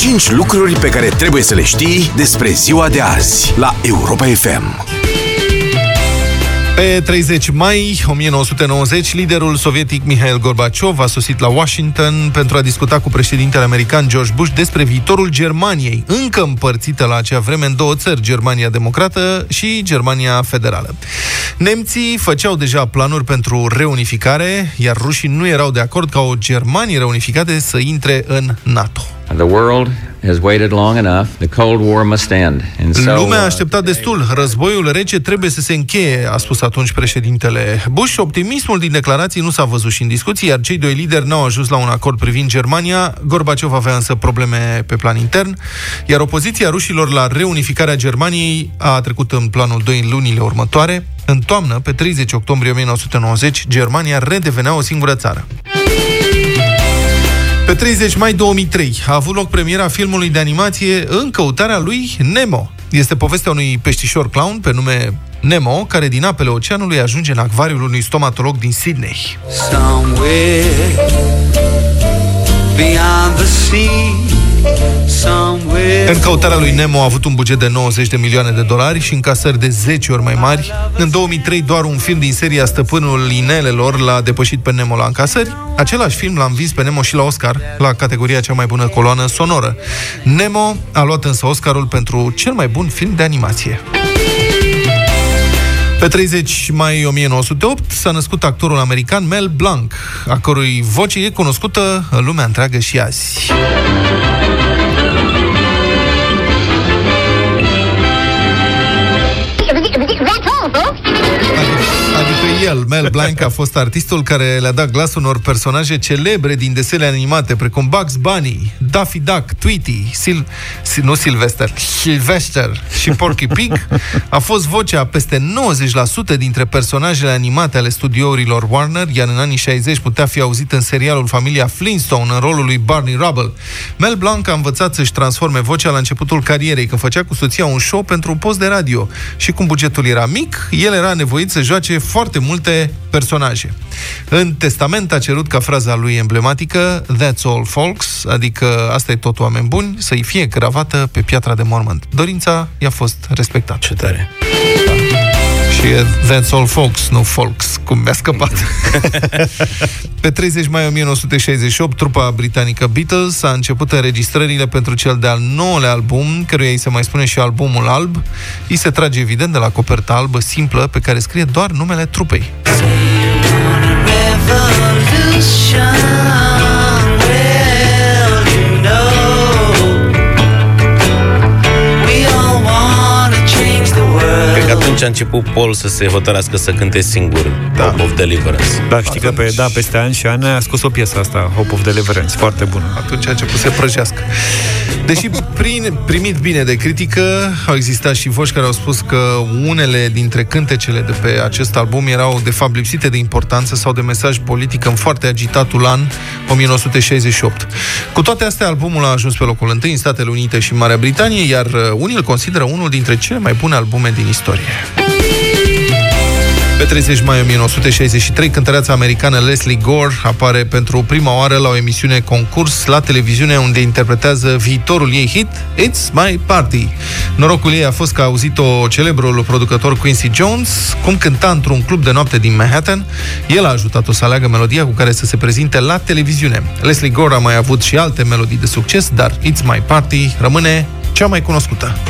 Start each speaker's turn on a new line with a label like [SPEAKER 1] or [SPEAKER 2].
[SPEAKER 1] 5 lucruri pe care trebuie să le știi despre ziua de azi la Europa FM.
[SPEAKER 2] Pe 30 mai 1990, liderul sovietic Mihail Gorbaciov a sosit la Washington pentru a discuta cu președintele american George Bush despre viitorul Germaniei, încă împărțită la acea vreme în două țări, Germania Democrată și Germania Federală. Nemții făceau deja planuri pentru reunificare, iar rușii nu erau de acord ca o Germanie reunificată să intre în NATO.
[SPEAKER 3] The world has waited long enough. The Cold War must end.
[SPEAKER 2] And so, Lumea a așteptat destul. Războiul rece trebuie să se încheie, a spus atunci președintele Bush. Optimismul din declarații nu s-a văzut și în discuții, iar cei doi lideri n-au ajuns la un acord privind Germania. Gorbaciov avea însă probleme pe plan intern, iar opoziția rușilor la reunificarea Germaniei a trecut în planul 2 în lunile următoare. În toamnă, pe 30 octombrie 1990, Germania redevenea o singură țară. Pe 30 mai 2003 a avut loc premiera filmului de animație În căutarea lui Nemo. Este povestea unui peștișor clown pe nume Nemo, care din apele oceanului ajunge în acvariul unui stomatolog din Sydney. Somewhere beyond the sea în căutarea lui Nemo a avut un buget de 90 de milioane de dolari și încasări de 10 ori mai mari. În 2003, doar un film din seria Stăpânul Inelelor l-a depășit pe Nemo la încasări. Același film l-a învins pe Nemo și la Oscar, la categoria cea mai bună coloană sonoră. Nemo a luat însă Oscarul pentru cel mai bun film de animație. Pe 30 mai 1908 s-a născut actorul american Mel Blanc, a cărui voce e cunoscută în lumea întreagă și azi. El, Mel Blanc, a fost artistul care le-a dat glas unor personaje celebre din desene animate, precum Bugs Bunny, Daffy Duck, Tweety, Sil- nu Sylvester, Sylvester și Porky Pig. A fost vocea peste 90% dintre personajele animate ale studiourilor Warner, iar în anii 60 putea fi auzit în serialul Familia Flintstone în rolul lui Barney Rubble. Mel Blanc a învățat să-și transforme vocea la începutul carierei, când făcea cu soția un show pentru un post de radio. Și cum bugetul era mic, el era nevoit să joace foarte multe personaje. În testament a cerut ca fraza lui emblematică That's all folks, adică asta e tot oameni buni, să-i fie gravată pe piatra de mormânt. Dorința i-a fost respectată.
[SPEAKER 4] Ce tare!
[SPEAKER 2] Și e That's all folks, nu folks, cum mi-a scăpat. Pe 30 mai 1968, trupa britanică Beatles a început înregistrările pentru cel de-al nouălea album, căruia îi se mai spune și albumul alb. Îi se trage evident de la coperta albă simplă pe care scrie doar numele trupei.
[SPEAKER 4] atunci a început Paul să se hotărească să cânte singur da. Hope of Deliverance.
[SPEAKER 5] Da, știi atunci... că pe, da, peste ani și ani a scos o piesă asta, Hope of Deliverance, foarte bună.
[SPEAKER 2] Atunci a început să se prăjească. Deși prin, primit bine de critică, au existat și voci care au spus că unele dintre cântecele de pe acest album erau de fapt lipsite de importanță sau de mesaj politic în foarte agitatul an 1968. Cu toate astea, albumul a ajuns pe locul întâi în Statele Unite și în Marea Britanie, iar uh, unii îl consideră unul dintre cele mai bune albume din istorie. Pe 30 mai 1963, cântăreața americană Leslie Gore apare pentru prima oară la o emisiune concurs la televiziune unde interpretează viitorul ei hit It's My Party. Norocul ei a fost că a auzit-o celebrul producător Quincy Jones cum cânta într-un club de noapte din Manhattan. El a ajutat-o să aleagă melodia cu care să se prezinte la televiziune. Leslie Gore a mai avut și alte melodii de succes, dar It's My Party rămâne cea mai cunoscută.